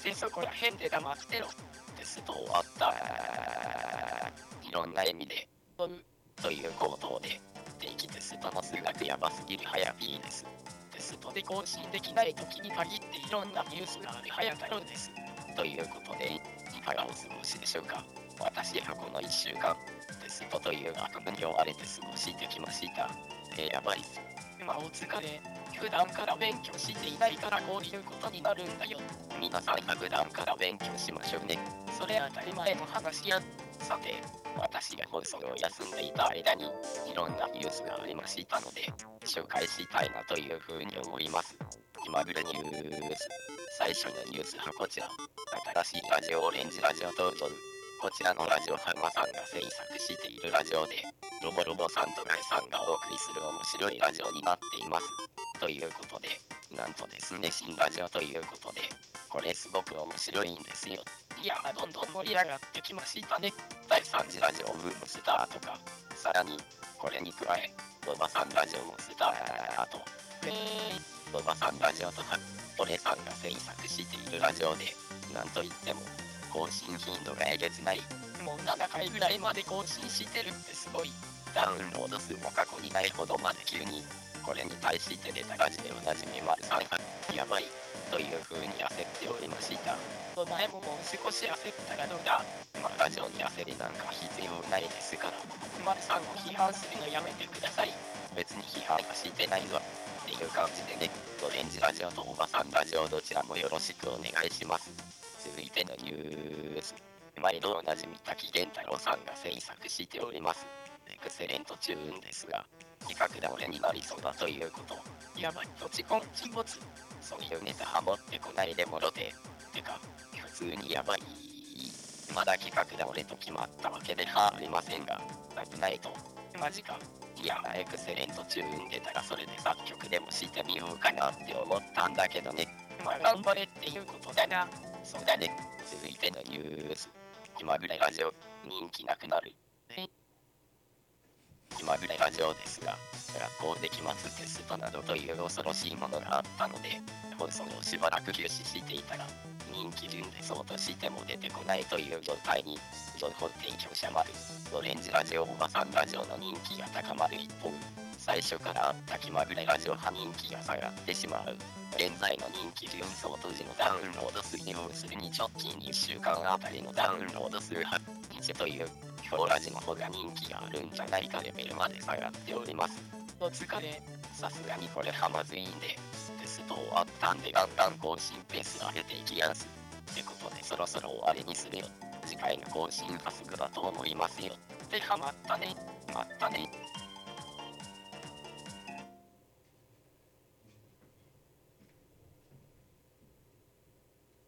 してそこら辺で黙ってろ。テスト終わった？いろんな意味で、というという行動で、定期テストの数学やばすぎる早 P です。テストで更新できない時に限っていろんなニュースがある早太郎です。ということで、いかがお過ごしでしょうか私はこの1週間、テストという悪夢に追われて過ごしてきました。えー、やばいっす。まあお疲れ。普段から勉強していないからこういうことになるんだよ。皆さんが普段から勉強しましょうね。それ当たり前の話や。さて、私が放送を休んでいた間にいろんなニュースがありましたので、紹介したいなというふうに思います。気まぐれニュース。最初のニュースはこちら。新しいラジオオレンジラジオ登場。こちらのラジオハマさんが制作しているラジオで、ロボロボさんとガイさんがお送りする面白いラジオになっています。ということで、なんとですね、新ラジオということで、これすごく面白いんですよ。いや、どんどん盛り上がってきましたね。第3次ラジオブームスターとか、さらに、これに加え、ロバさんラジオもスタート。えー、ロバさんラジオとトレさんが制作しているラジオで、なんといっても、更新頻度がえげつない。もう7回ぐらいまで更新してるってすごい。ダウンロード数も過去にないほどまで急に、これに対して出たラジでおなじみ丸さんが、やばい、という風に焦っておりました。お前ももう少し焦ったらどうだまあ、ラジオに焦りなんか必要ないですから。丸さんを批判するのやめてください。別に批判はしてないわ。っていう感じでね、オレンジラジオとおばさんラジオどちらもよろしくお願いします。続いてのニュース。毎度おなじみ滝源太郎さんが制作しております。エクセレントチューンですが、企画倒れになりそうだということ。やばい、土地コン沈没。そういうネタハモってこないでもろて。てか、普通にやばい。まだ企画倒れと決まったわけではありませんが、危ないと。マジか。いや、エクセレントチューン出たらそれで作曲でもしてみようかなって思ったんだけどね。まあ、頑張れっていうことだな。そうだね。続いてのニュース。気まぐれラジオ、人気なくなる。え気まぐれラジオです。が、学校で期末テストなどという恐ろしいものがあったので、放送をしばらく休止していたら、人気順でそうとしても出てこないという状態に、情報提供者丸、オレンジラジオおばさんラジオの人気が高まる一方、最初からあった気まぐれラジオ派人気が下がってしまう。現在の人気順相当時のダウンロード数に要するに直近1週間あたりのダウンロード数は1という表ラジの方が人気があるんじゃないかレベルまで下がっております。お疲れ。さすがにこれはまずいんで、テスト終わったんでガンガン更新ペース上げていきやす。ってことでそろそろ終わりにするよ。次回の更新はすぐだと思いますよ。ってはまったね。まったね。